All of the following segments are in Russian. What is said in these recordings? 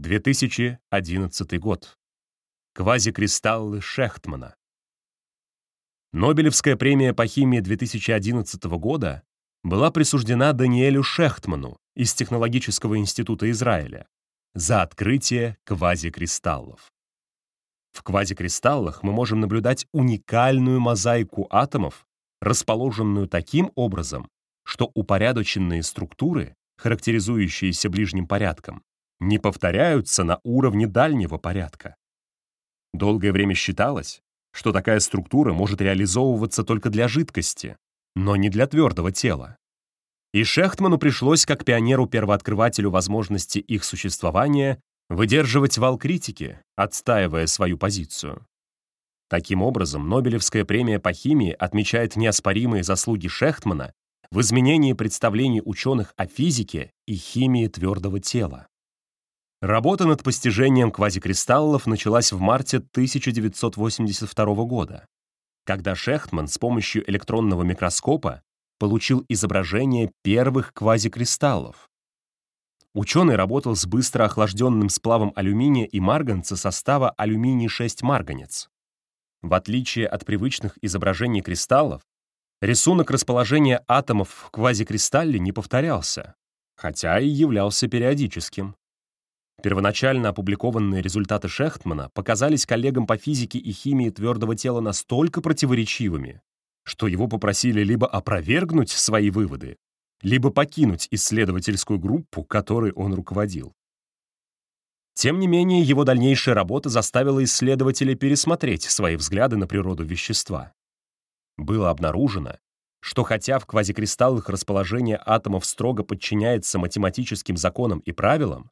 2011 год. Квазикристаллы Шехтмана. Нобелевская премия по химии 2011 года была присуждена Даниэлю Шехтману из Технологического института Израиля за открытие квазикристаллов. В квазикристаллах мы можем наблюдать уникальную мозаику атомов, расположенную таким образом, что упорядоченные структуры, характеризующиеся ближним порядком, не повторяются на уровне дальнего порядка. Долгое время считалось, что такая структура может реализовываться только для жидкости, но не для твердого тела. И Шехтману пришлось, как пионеру-первооткрывателю возможности их существования, выдерживать вал критики, отстаивая свою позицию. Таким образом, Нобелевская премия по химии отмечает неоспоримые заслуги Шехтмана в изменении представлений ученых о физике и химии твердого тела. Работа над постижением квазикристаллов началась в марте 1982 года, когда Шехтман с помощью электронного микроскопа получил изображение первых квазикристаллов. Ученый работал с быстро охлажденным сплавом алюминия и марганца состава алюминий-6-марганец. В отличие от привычных изображений кристаллов, рисунок расположения атомов в квазикристалле не повторялся, хотя и являлся периодическим. Первоначально опубликованные результаты Шехтмана показались коллегам по физике и химии твердого тела настолько противоречивыми, что его попросили либо опровергнуть свои выводы, либо покинуть исследовательскую группу, которой он руководил. Тем не менее, его дальнейшая работа заставила исследователей пересмотреть свои взгляды на природу вещества. Было обнаружено, что хотя в квазикристаллах расположение атомов строго подчиняется математическим законам и правилам,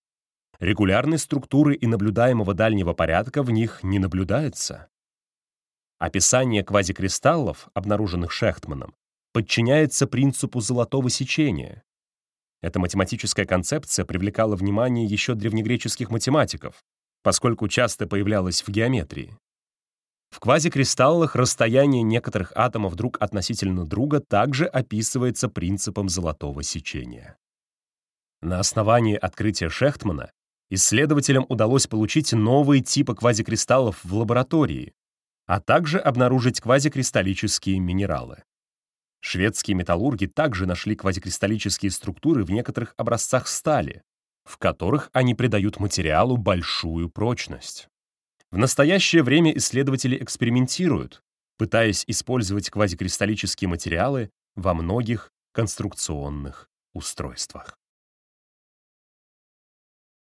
регулярной структуры и наблюдаемого дальнего порядка в них не наблюдается. Описание квазикристаллов, обнаруженных Шехтманом, подчиняется принципу золотого сечения. Эта математическая концепция привлекала внимание еще древнегреческих математиков, поскольку часто появлялась в геометрии. В квазикристаллах расстояние некоторых атомов друг относительно друга также описывается принципом золотого сечения. На основании открытия Шехтмана исследователям удалось получить новые типы квазикристаллов в лаборатории, а также обнаружить квазикристаллические минералы. Шведские металлурги также нашли квазикристаллические структуры в некоторых образцах стали, в которых они придают материалу большую прочность. В настоящее время исследователи экспериментируют, пытаясь использовать квазикристаллические материалы во многих конструкционных устройствах.